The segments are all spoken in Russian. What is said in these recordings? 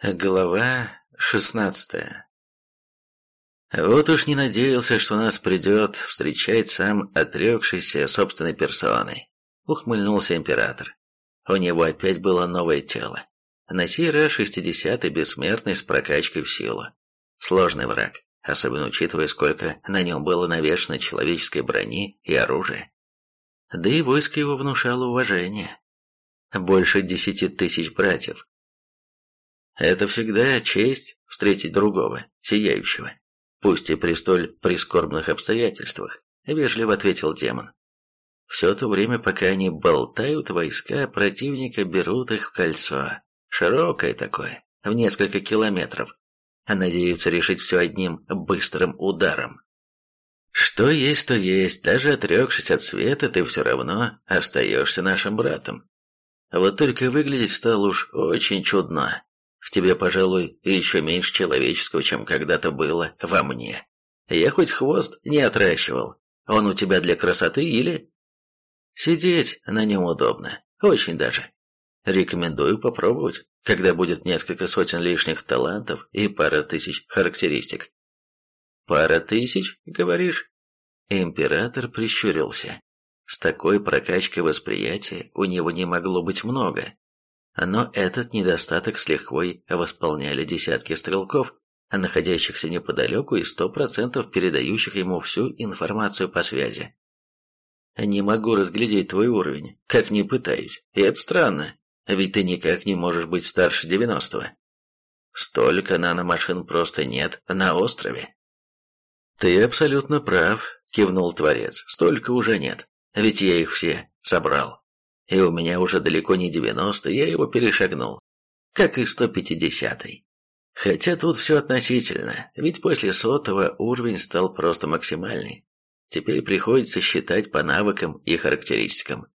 Глава шестнадцатая Вот уж не надеялся, что нас придет встречать сам отрекшийся собственной персоной. Ухмыльнулся император. У него опять было новое тело. На сей раз шестидесятый бессмертный с прокачкой в силу. Сложный враг, особенно учитывая, сколько на нем было навешано человеческой брони и оружия. Да и войско его внушало уважение. Больше десяти тысяч братьев, это всегда честь встретить другого, сияющего. Пусть и при столь прискорбных обстоятельствах, вежливо ответил демон. Все то время, пока они болтают, войска противника берут их в кольцо. Широкое такое, в несколько километров. А надеются решить все одним быстрым ударом. Что есть, то есть, даже отрекшись от света, ты все равно остаешься нашим братом. Вот только выглядеть стал уж очень чудно. В тебе, пожалуй, еще меньше человеческого, чем когда-то было во мне. Я хоть хвост не отращивал. Он у тебя для красоты или... Сидеть на нем удобно. Очень даже. Рекомендую попробовать, когда будет несколько сотен лишних талантов и пара тысяч характеристик. Пара тысяч, говоришь? Император прищурился. С такой прокачкой восприятия у него не могло быть много. Но этот недостаток с лихвой восполняли десятки стрелков, находящихся неподалеку и сто процентов передающих ему всю информацию по связи. «Не могу разглядеть твой уровень, как не пытаюсь, и это странно, ведь ты никак не можешь быть старше девяностого. Столько наномашин просто нет на острове». «Ты абсолютно прав», — кивнул Творец, — «столько уже нет, ведь я их все собрал» и у меня уже далеко не 90, я его перешагнул, как и 150-й. Хотя тут все относительно, ведь после сотого уровень стал просто максимальный. Теперь приходится считать по навыкам и характеристикам.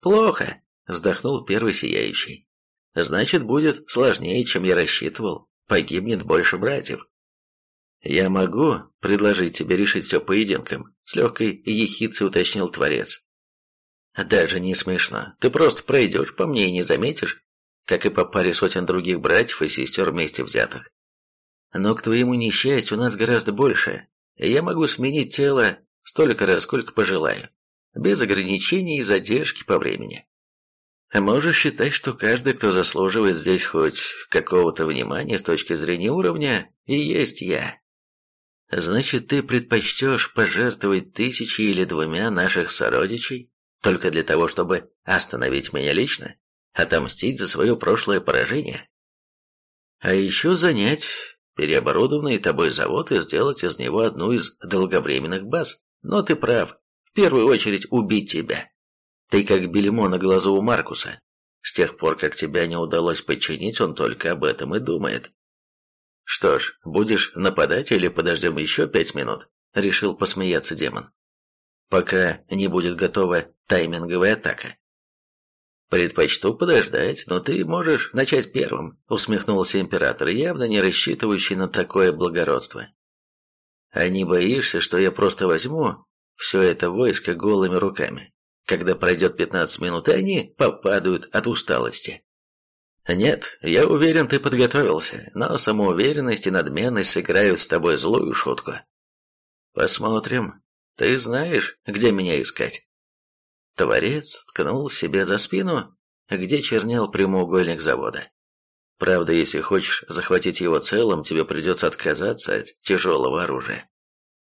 «Плохо», — вздохнул первый сияющий. «Значит, будет сложнее, чем я рассчитывал. Погибнет больше братьев». «Я могу предложить тебе решить все поединком», — с легкой ехицей уточнил Творец. Даже не смешно. Ты просто пройдешь по мне и не заметишь, как и по паре сотен других братьев и сестер вместе взятых. Но к твоему несчастью у нас гораздо больше, я могу сменить тело столько раз, сколько пожелаю, без ограничений и задержки по времени. Можешь считать, что каждый, кто заслуживает здесь хоть какого-то внимания с точки зрения уровня, и есть я. Значит, ты предпочтешь пожертвовать тысячи или двумя наших сородичей только для того, чтобы остановить меня лично, отомстить за свое прошлое поражение. А еще занять переоборудованный тобой завод и сделать из него одну из долговременных баз. Но ты прав, в первую очередь убить тебя. Ты как бельмо на глазу у Маркуса. С тех пор, как тебя не удалось подчинить, он только об этом и думает. Что ж, будешь нападать или подождем еще пять минут? Решил посмеяться демон пока не будет готова тайминговая атака. «Предпочту подождать, но ты можешь начать первым», — усмехнулся император, явно не рассчитывающий на такое благородство. «А не боишься, что я просто возьму все это войско голыми руками, когда пройдет пятнадцать минут, и они попадают от усталости?» «Нет, я уверен, ты подготовился, но самоуверенность и надменность сыграют с тобой злую шутку». «Посмотрим», ты знаешь, где меня искать?» Творец ткнул себе за спину, где чернел прямоугольник завода. Правда, если хочешь захватить его целым, тебе придется отказаться от тяжелого оружия.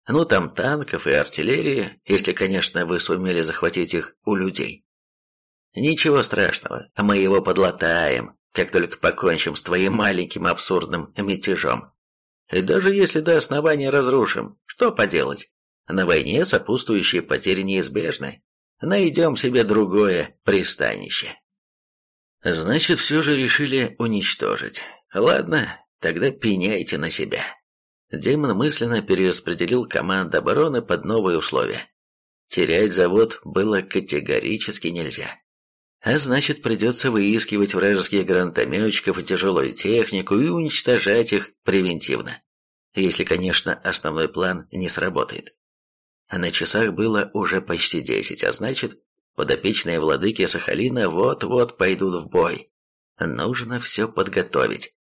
Ну, там танков и артиллерии, если, конечно, вы сумели захватить их у людей. Ничего страшного, мы его подлатаем, как только покончим с твоим маленьким абсурдным мятежом. И даже если до основания разрушим, что поделать? На войне сопутствующие потери неизбежны. Найдем себе другое пристанище. Значит, все же решили уничтожить. Ладно, тогда пеняйте на себя. Демон мысленно перераспределил команду обороны под новые условия. Терять завод было категорически нельзя. А значит, придется выискивать вражеских гранатометчиков и тяжелую технику и уничтожать их превентивно. Если, конечно, основной план не сработает. А на часах было уже почти десять, а значит, подопечные владыки Сахалина вот-вот пойдут в бой. Нужно все подготовить.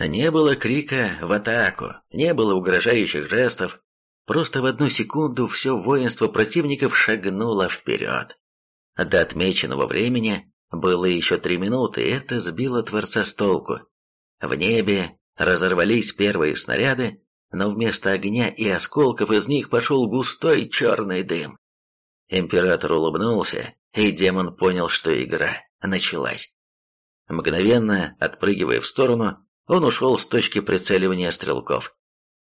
Не было крика «в атаку», не было угрожающих жестов, просто в одну секунду все воинство противников шагнуло вперед. До отмеченного времени было еще три минуты, и это сбило Творца с толку. В небе разорвались первые снаряды, но вместо огня и осколков из них пошел густой черный дым. Император улыбнулся, и демон понял, что игра началась. Мгновенно, отпрыгивая в сторону, он ушел с точки прицеливания стрелков,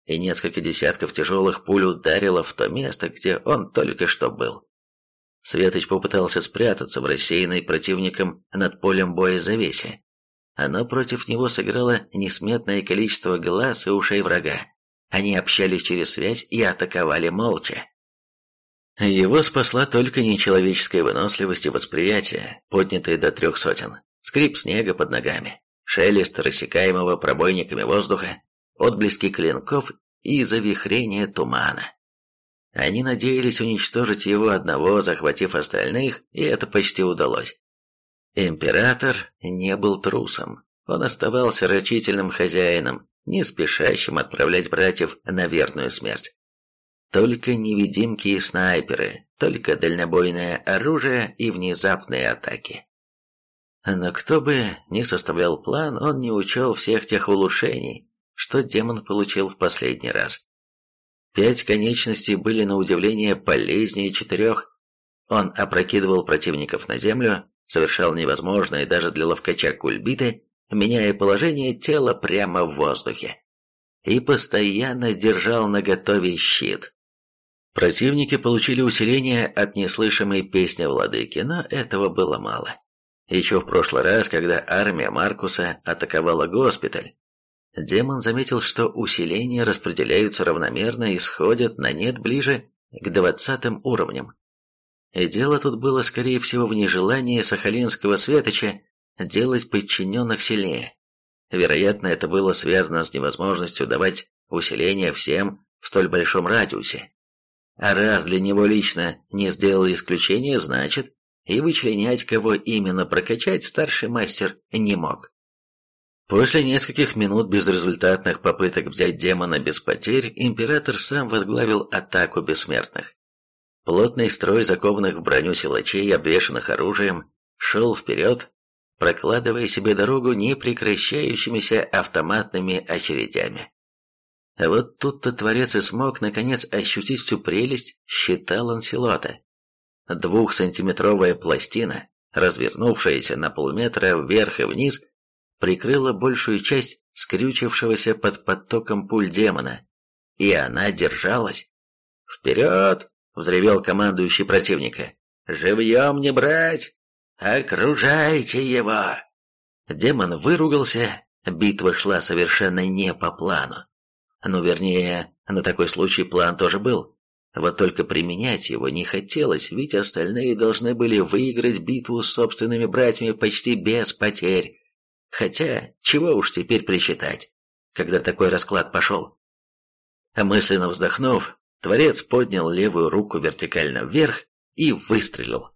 и несколько десятков тяжелых пуль ударило в то место, где он только что был. Светоч попытался спрятаться в рассеянной противником над полем боя завесе. Оно против него сыграло несметное количество глаз и ушей врага. Они общались через связь и атаковали молча. Его спасла только нечеловеческая выносливость и восприятие, поднятые до трех сотен, скрип снега под ногами, шелест рассекаемого пробойниками воздуха, отблески клинков и завихрение тумана. Они надеялись уничтожить его одного, захватив остальных, и это почти удалось. Император не был трусом. Он оставался рачительным хозяином, не спешащим отправлять братьев на верную смерть. Только невидимки и снайперы, только дальнобойное оружие и внезапные атаки. Но кто бы ни составлял план, он не учел всех тех улучшений, что демон получил в последний раз. Пять конечностей были на удивление полезнее четырех. Он опрокидывал противников на землю, совершал невозможное даже для ловкача кульбиты, меняя положение тела прямо в воздухе. И постоянно держал наготове щит. Противники получили усиление от неслышимой песни владыки, но этого было мало. Еще в прошлый раз, когда армия Маркуса атаковала госпиталь, демон заметил, что усиления распределяются равномерно и сходят на нет ближе к двадцатым уровням. И дело тут было, скорее всего, в нежелании Сахалинского светоча делать подчиненных сильнее. Вероятно, это было связано с невозможностью давать усиление всем в столь большом радиусе. А раз для него лично не сделал исключение, значит, и вычленять, кого именно прокачать, старший мастер не мог. После нескольких минут безрезультатных попыток взять демона без потерь, император сам возглавил атаку бессмертных. Плотный строй закованных в броню силачей, обвешанных оружием, шел вперед, прокладывая себе дорогу непрекращающимися автоматными очередями. А вот тут-то Творец и смог, наконец, ощутить всю прелесть щита Ланселота. Двухсантиметровая пластина, развернувшаяся на полметра вверх и вниз, прикрыла большую часть скрючившегося под потоком пуль демона, и она держалась. «Вперед!» взревел командующий противника. «Живьем не брать! Окружайте его!» Демон выругался, битва шла совершенно не по плану. Ну, вернее, на такой случай план тоже был. Вот только применять его не хотелось, ведь остальные должны были выиграть битву с собственными братьями почти без потерь. Хотя, чего уж теперь причитать, когда такой расклад пошел. Мысленно вздохнув, Творец поднял левую руку вертикально вверх и выстрелил.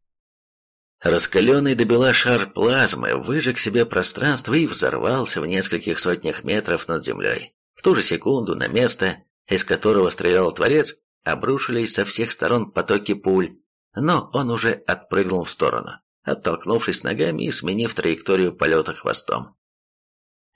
Раскаленный до бела шар плазмы выжег себе пространство и взорвался в нескольких сотнях метров над землей. В ту же секунду на место, из которого стрелял Творец, обрушились со всех сторон потоки пуль, но он уже отпрыгнул в сторону, оттолкнувшись ногами и сменив траекторию полета хвостом.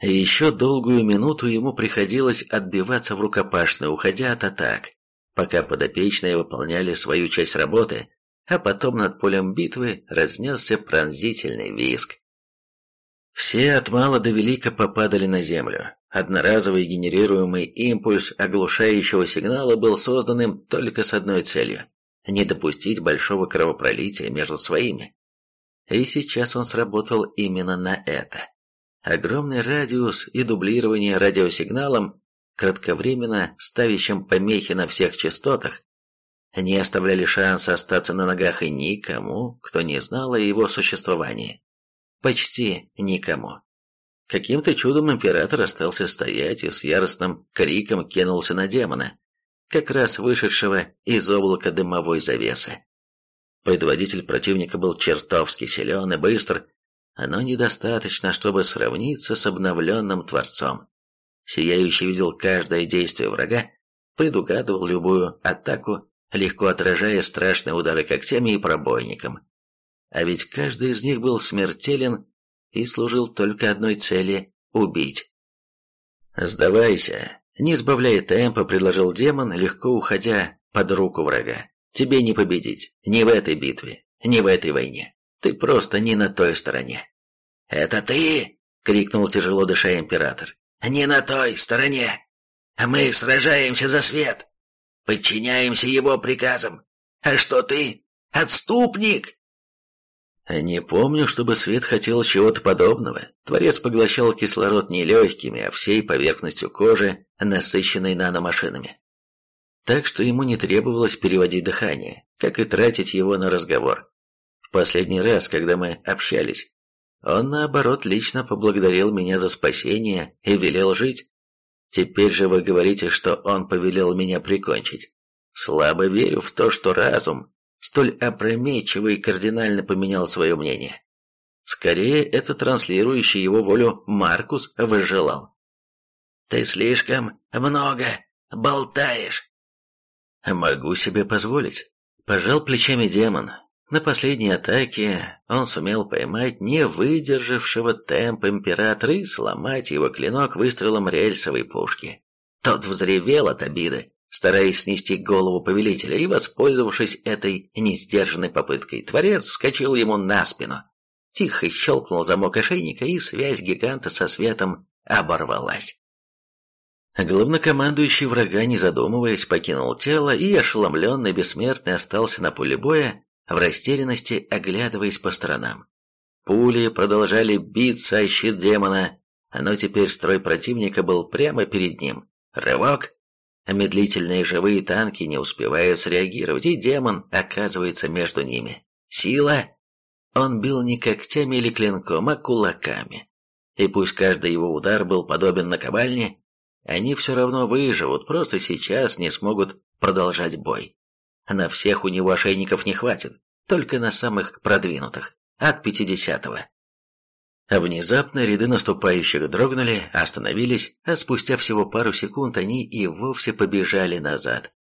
Еще долгую минуту ему приходилось отбиваться в рукопашную, уходя от атак, пока подопечные выполняли свою часть работы, а потом над полем битвы разнесся пронзительный виск. Все от мала до велика попадали на землю. Одноразовый генерируемый импульс оглушающего сигнала был созданным только с одной целью – не допустить большого кровопролития между своими. И сейчас он сработал именно на это. Огромный радиус и дублирование радиосигналом кратковременно ставящим помехи на всех частотах, не оставляли шанса остаться на ногах и никому, кто не знал о его существовании. Почти никому. Каким-то чудом император остался стоять и с яростным криком кинулся на демона, как раз вышедшего из облака дымовой завесы. Предводитель противника был чертовски силен и быстр, но недостаточно, чтобы сравниться с обновленным Творцом. Сияющий видел каждое действие врага, предугадывал любую атаку, легко отражая страшные удары когтями и пробойником. А ведь каждый из них был смертелен и служил только одной цели – убить. «Сдавайся!» – не сбавляя темпа, предложил демон, легко уходя под руку врага. «Тебе не победить, ни в этой битве, ни в этой войне. Ты просто не на той стороне». «Это ты?» — крикнул тяжело дыша император. «Не на той стороне. Мы сражаемся за свет. Подчиняемся его приказам. А что ты? Отступник!» Не помню, чтобы свет хотел чего-то подобного. Творец поглощал кислород не легкими, а всей поверхностью кожи, насыщенной наномашинами. Так что ему не требовалось переводить дыхание, как и тратить его на разговор. В последний раз, когда мы общались, он, наоборот, лично поблагодарил меня за спасение и велел жить. Теперь же вы говорите, что он повелел меня прикончить. Слабо верю в то, что разум столь опрометчиво и кардинально поменял свое мнение. Скорее, это транслирующий его волю Маркус возжелал. «Ты слишком много болтаешь». «Могу себе позволить», – пожал плечами демон. На последней атаке он сумел поймать не выдержавшего темп императора и сломать его клинок выстрелом рельсовой пушки. Тот взревел от обиды, стараясь снести голову повелителя, и, воспользовавшись этой несдержанной попыткой, творец вскочил ему на спину. Тихо щелкнул замок ошейника, и связь гиганта со светом оборвалась. Главнокомандующий врага, не задумываясь, покинул тело и, ошеломленный бессмертный, остался на поле боя, в растерянности оглядываясь по сторонам. Пули продолжали биться о щит демона, но теперь строй противника был прямо перед ним. Рывок! Медлительные живые танки не успевают среагировать, и демон оказывается между ними. Сила! Он бил не когтями или клинком, а кулаками. И пусть каждый его удар был подобен наковальне, они все равно выживут, просто сейчас не смогут продолжать бой. На всех у него ошейников не хватит, только на самых продвинутых, от пятидесятого. Внезапно ряды наступающих дрогнули, остановились, а спустя всего пару секунд они и вовсе побежали назад.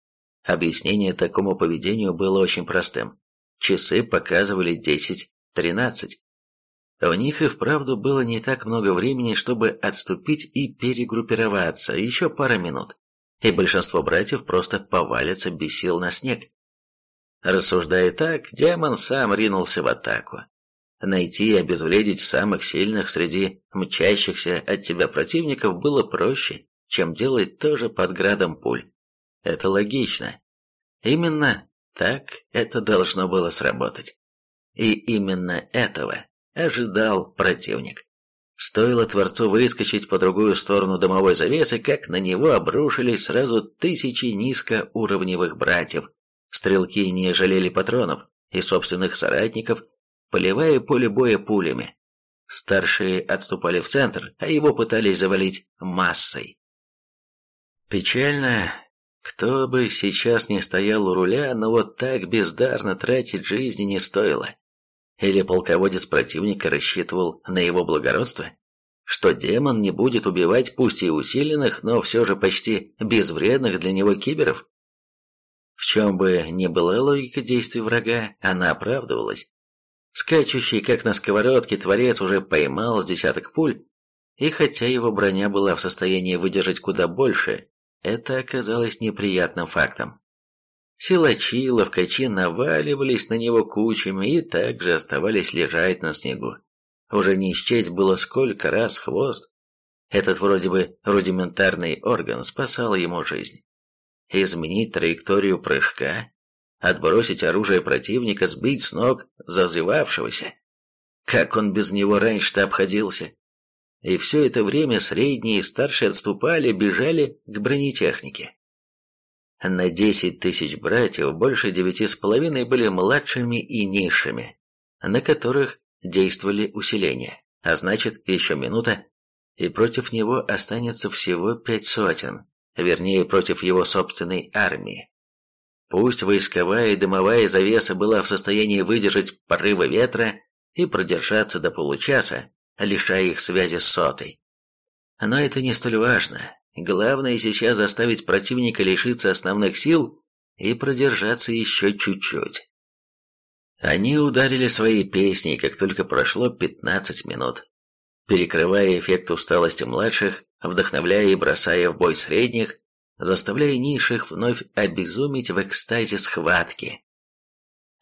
Объяснение такому поведению было очень простым. Часы показывали 10-13. У них и вправду было не так много времени, чтобы отступить и перегруппироваться, еще пара минут и большинство братьев просто повалятся без сил на снег. Рассуждая так, демон сам ринулся в атаку. Найти и обезвредить самых сильных среди мчащихся от тебя противников было проще, чем делать тоже под градом пуль. Это логично. Именно так это должно было сработать. И именно этого ожидал противник. Стоило Творцу выскочить по другую сторону домовой завесы, как на него обрушились сразу тысячи низкоуровневых братьев. Стрелки не жалели патронов и собственных соратников, поливая поле боя пулями. Старшие отступали в центр, а его пытались завалить массой. Печально, кто бы сейчас не стоял у руля, но вот так бездарно тратить жизни не стоило. Или полководец противника рассчитывал на его благородство? Что демон не будет убивать пусть и усиленных, но все же почти безвредных для него киберов? В чем бы ни была логика действий врага, она оправдывалась. Скачущий, как на сковородке, творец уже поймал с десяток пуль, и хотя его броня была в состоянии выдержать куда больше, это оказалось неприятным фактом. Силачи, ловкачи наваливались на него кучами и также оставались лежать на снегу. Уже не исчесть было сколько раз хвост. Этот вроде бы рудиментарный орган спасал ему жизнь. Изменить траекторию прыжка, отбросить оружие противника, сбить с ног зазывавшегося. Как он без него раньше-то обходился? И все это время средние и старшие отступали, бежали к бронетехнике. На десять тысяч братьев больше девяти с половиной были младшими и низшими, на которых действовали усиления, а значит, еще минута, и против него останется всего пять сотен, вернее, против его собственной армии. Пусть войсковая и дымовая завеса была в состоянии выдержать порывы ветра и продержаться до получаса, лишая их связи с сотой. Но это не столь важно. Главное сейчас заставить противника лишиться основных сил и продержаться еще чуть-чуть. Они ударили свои песни, как только прошло 15 минут, перекрывая эффект усталости младших, вдохновляя и бросая в бой средних, заставляя низших вновь обезумить в экстазе схватки.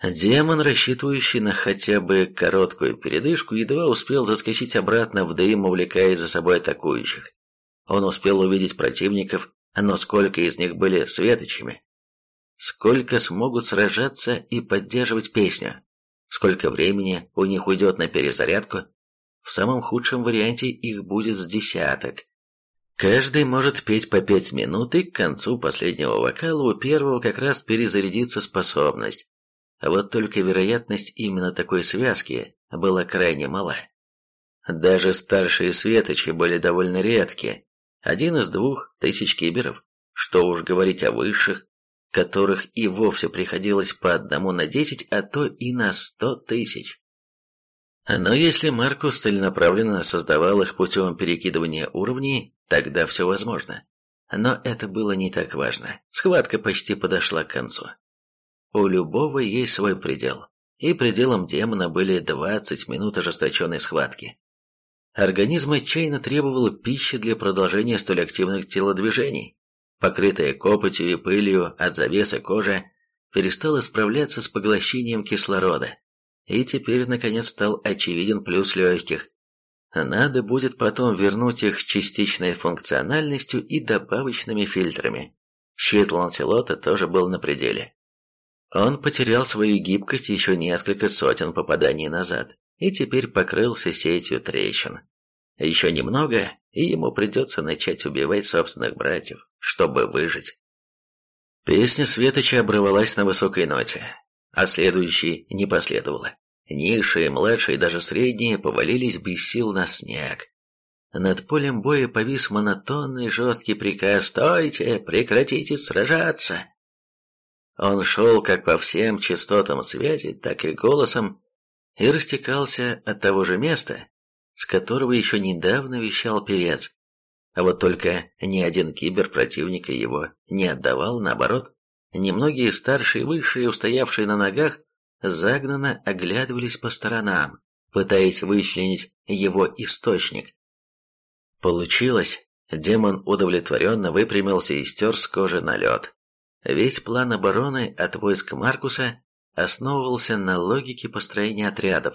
Демон, рассчитывающий на хотя бы короткую передышку, едва успел заскочить обратно в дым, увлекая за собой атакующих. Он успел увидеть противников, но сколько из них были светочами? Сколько смогут сражаться и поддерживать песню? Сколько времени у них уйдет на перезарядку? В самом худшем варианте их будет с десяток. Каждый может петь по пять минут, и к концу последнего вокала у первого как раз перезарядится способность. А вот только вероятность именно такой связки была крайне мала. Даже старшие светочи были довольно редки, один из двух тысяч киберов, что уж говорить о высших, которых и вовсе приходилось по одному на десять, а то и на сто тысяч. Но если Маркус целенаправленно создавал их путем перекидывания уровней, тогда все возможно. Но это было не так важно. Схватка почти подошла к концу. У любого есть свой предел, и пределом демона были 20 минут ожесточенной схватки. Организм отчаянно требовал пищи для продолжения столь активных телодвижений. Покрытая копотью и пылью от завеса кожа перестала справляться с поглощением кислорода, и теперь, наконец, стал очевиден плюс легких. Надо будет потом вернуть их частичной функциональностью и добавочными фильтрами. Щит Ланселота тоже был на пределе. Он потерял свою гибкость еще несколько сотен попаданий назад и теперь покрылся сетью трещин. Еще немного, и ему придется начать убивать собственных братьев, чтобы выжить. Песня Светоча обрывалась на высокой ноте, а следующей не последовало. Низшие, младшие, даже средние повалились без сил на снег. Над полем боя повис монотонный жесткий приказ «Стойте! Прекратите сражаться!» Он шел как по всем частотам связи, так и голосом, и растекался от того же места, с которого еще недавно вещал певец. А вот только ни один кибер противника его не отдавал, наоборот. Немногие старшие, высшие, устоявшие на ногах, загнанно оглядывались по сторонам, пытаясь вычленить его источник. Получилось. Демон удовлетворенно выпрямился и стер с кожи налет. Весь план обороны от войск Маркуса основывался на логике построения отрядов.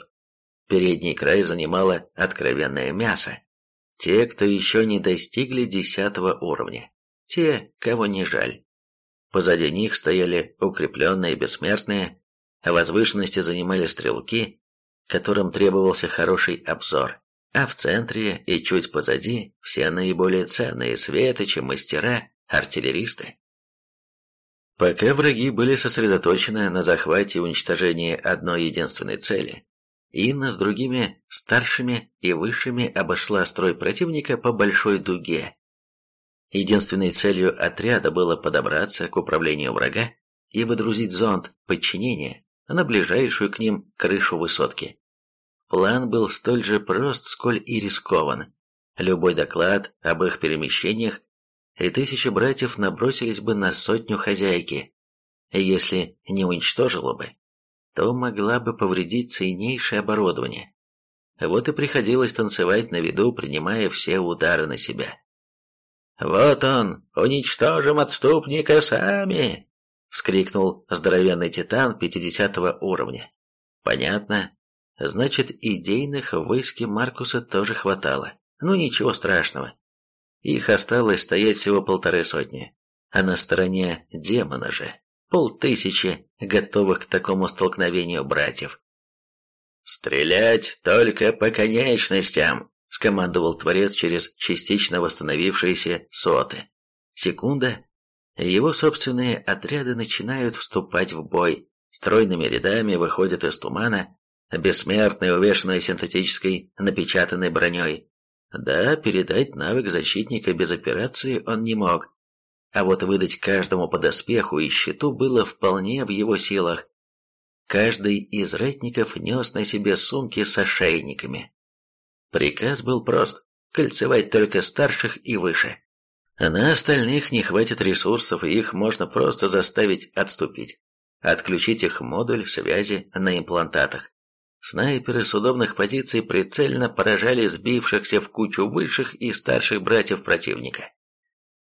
Передний край занимало откровенное мясо. Те, кто еще не достигли десятого уровня. Те, кого не жаль. Позади них стояли укрепленные бессмертные, а возвышенности занимали стрелки, которым требовался хороший обзор. А в центре и чуть позади все наиболее ценные светочи, мастера, артиллеристы. Пока враги были сосредоточены на захвате и уничтожении одной единственной цели, Инна с другими старшими и высшими обошла строй противника по большой дуге. Единственной целью отряда было подобраться к управлению врага и выдрузить зонд подчинения на ближайшую к ним крышу высотки. План был столь же прост, сколь и рискован. Любой доклад об их перемещениях и тысячи братьев набросились бы на сотню хозяйки. Если не уничтожила бы, то могла бы повредить ценнейшее оборудование. Вот и приходилось танцевать на виду, принимая все удары на себя. «Вот он! Уничтожим отступника сами!» — вскрикнул здоровенный титан пятидесятого уровня. «Понятно. Значит, идейных в войске Маркуса тоже хватало. Ну, ничего страшного. Их осталось стоять всего полторы сотни, а на стороне демона же полтысячи готовых к такому столкновению братьев. «Стрелять только по конечностям!» — скомандовал Творец через частично восстановившиеся соты. Секунда. Его собственные отряды начинают вступать в бой. Стройными рядами выходят из тумана, бессмертные, увешанные синтетической напечатанной броней. Да, передать навык защитника без операции он не мог, а вот выдать каждому подоспеху и щиту было вполне в его силах. Каждый из ратников нес на себе сумки с ошейниками. Приказ был прост кольцевать только старших и выше. На остальных не хватит ресурсов, и их можно просто заставить отступить. Отключить их модуль связи на имплантатах. Снайперы с удобных позиций прицельно поражали сбившихся в кучу высших и старших братьев противника.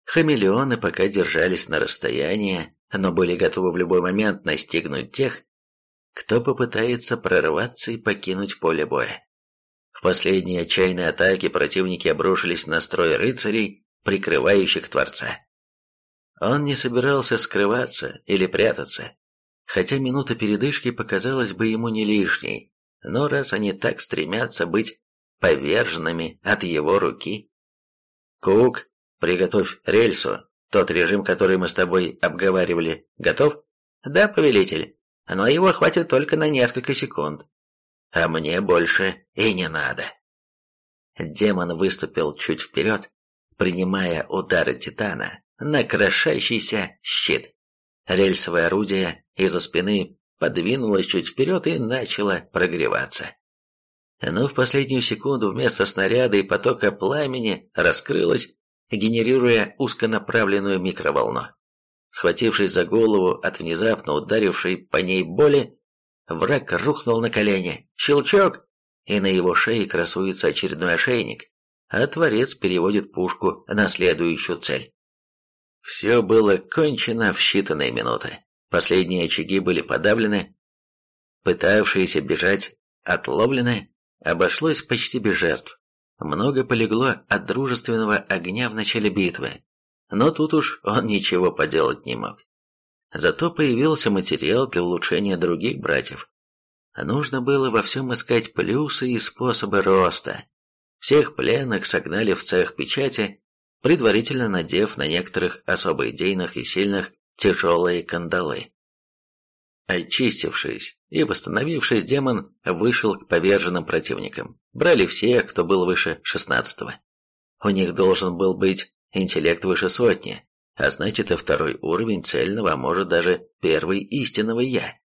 Хамелеоны пока держались на расстоянии, но были готовы в любой момент настигнуть тех, кто попытается прорваться и покинуть поле боя. В последней отчаянной атаке противники обрушились на строй рыцарей, прикрывающих Творца. Он не собирался скрываться или прятаться, хотя минута передышки показалась бы ему не лишней, но раз они так стремятся быть поверженными от его руки... Кук, приготовь рельсу, тот режим, который мы с тобой обговаривали, готов? Да, повелитель но его хватит только на несколько секунд. А мне больше и не надо. Демон выступил чуть вперед, принимая удары Титана на крошащийся щит. Рельсовое орудие из-за спины подвинулось чуть вперед и начало прогреваться. Но в последнюю секунду вместо снаряда и потока пламени раскрылось, генерируя узконаправленную микроволну. Схватившись за голову от внезапно ударившей по ней боли, враг рухнул на колени. Щелчок! И на его шее красуется очередной ошейник, а Творец переводит пушку на следующую цель. Все было кончено в считанные минуты. Последние очаги были подавлены, пытавшиеся бежать отловлены, обошлось почти без жертв. Много полегло от дружественного огня в начале битвы, но тут уж он ничего поделать не мог. Зато появился материал для улучшения других братьев. Нужно было во всем искать плюсы и способы роста. Всех пленных согнали в цех печати, предварительно надев на некоторых особо идейных и сильных тяжелые кандалы. Очистившись и восстановившись, демон вышел к поверженным противникам. Брали все, кто был выше шестнадцатого. У них должен был быть интеллект выше сотни, а значит и второй уровень цельного, а может даже первый истинного «я».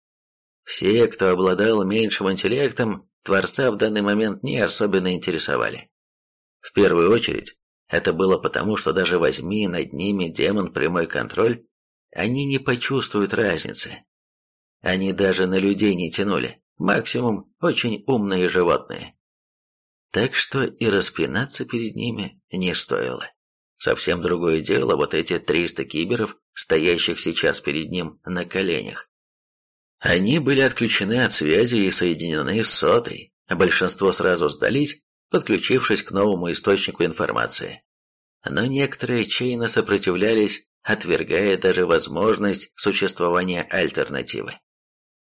Все, кто обладал меньшим интеллектом, Творца в данный момент не особенно интересовали. В первую очередь, это было потому, что даже возьми над ними демон прямой контроль, они не почувствуют разницы. Они даже на людей не тянули, максимум очень умные животные. Так что и распинаться перед ними не стоило. Совсем другое дело вот эти 300 киберов, стоящих сейчас перед ним на коленях. Они были отключены от связи и соединены с сотой, а большинство сразу сдались, подключившись к новому источнику информации. Но некоторые чейно сопротивлялись, отвергая даже возможность существования альтернативы.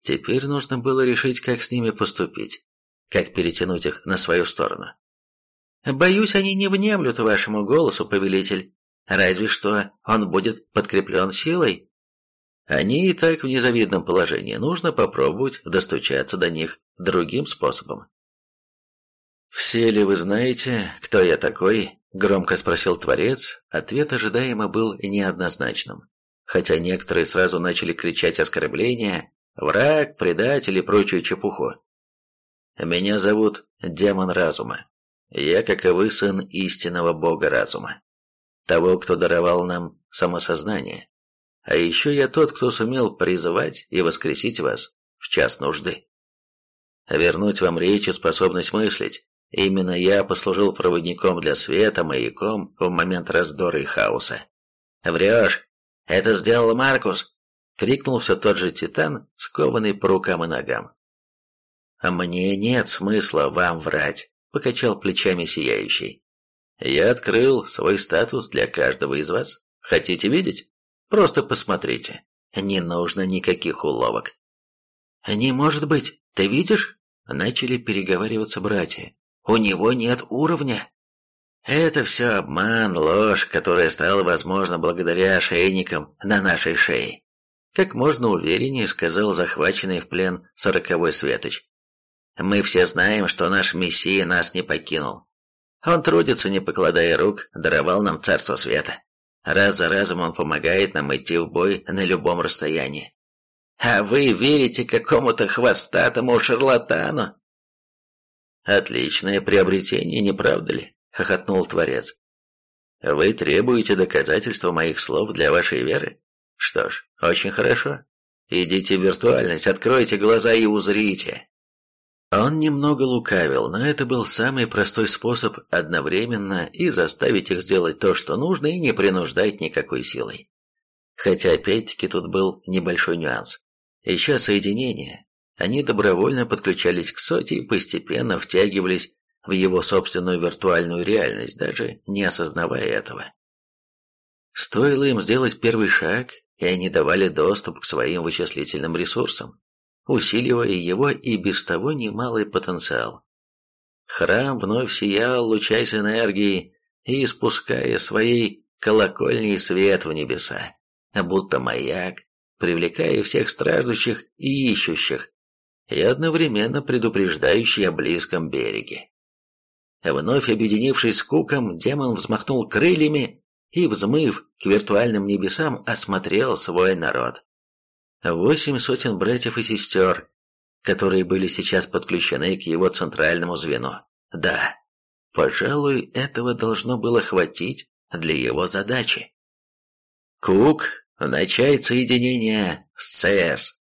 Теперь нужно было решить, как с ними поступить, как перетянуть их на свою сторону. Боюсь, они не внемлют вашему голосу, повелитель. Разве что он будет подкреплен силой. Они и так в незавидном положении. Нужно попробовать достучаться до них другим способом. «Все ли вы знаете, кто я такой?» – громко спросил Творец. Ответ ожидаемо был неоднозначным. Хотя некоторые сразу начали кричать оскорбления, враг, предатель и прочую чепуху. «Меня зовут Демон Разума. Я, как и вы, сын истинного бога разума, того, кто даровал нам самосознание. А еще я тот, кто сумел призывать и воскресить вас в час нужды. Вернуть вам речь и способность мыслить. Именно я послужил проводником для света, маяком в момент раздора и хаоса. «Врешь! Это сделал Маркус!» — крикнул все тот же Титан, скованный по рукам и ногам. «А мне нет смысла вам врать покачал плечами сияющий. Я открыл свой статус для каждого из вас. Хотите видеть? Просто посмотрите. Не нужно никаких уловок. Не может быть. Ты видишь? Начали переговариваться братья. У него нет уровня. Это все обман, ложь, которая стала возможна благодаря ошейникам на нашей шее. Как можно увереннее сказал захваченный в плен сороковой Светоч. Мы все знаем, что наш Мессия нас не покинул. Он трудится, не покладая рук, даровал нам Царство Света. Раз за разом он помогает нам идти в бой на любом расстоянии. А вы верите какому-то хвостатому шарлатану? Отличное приобретение, не правда ли? хохотнул Творец. «Вы требуете доказательства моих слов для вашей веры? Что ж, очень хорошо. Идите в виртуальность, откройте глаза и узрите». Он немного лукавил, но это был самый простой способ одновременно и заставить их сделать то, что нужно, и не принуждать никакой силой. Хотя опять-таки тут был небольшой нюанс. Ища соединение, они добровольно подключались к соте и постепенно втягивались в его собственную виртуальную реальность, даже не осознавая этого. Стоило им сделать первый шаг, и они давали доступ к своим вычислительным ресурсам, усиливая его и без того немалый потенциал. Храм вновь сиял, лучаясь энергией и испуская своей колокольней свет в небеса, будто маяк, привлекая всех страждущих и ищущих, и одновременно предупреждающий о близком береге. Вновь объединившись с Куком, демон взмахнул крыльями и, взмыв к виртуальным небесам, осмотрел свой народ. Восемь сотен братьев и сестер, которые были сейчас подключены к его центральному звену. Да, пожалуй, этого должно было хватить для его задачи. Кук, начать соединение с ЦС.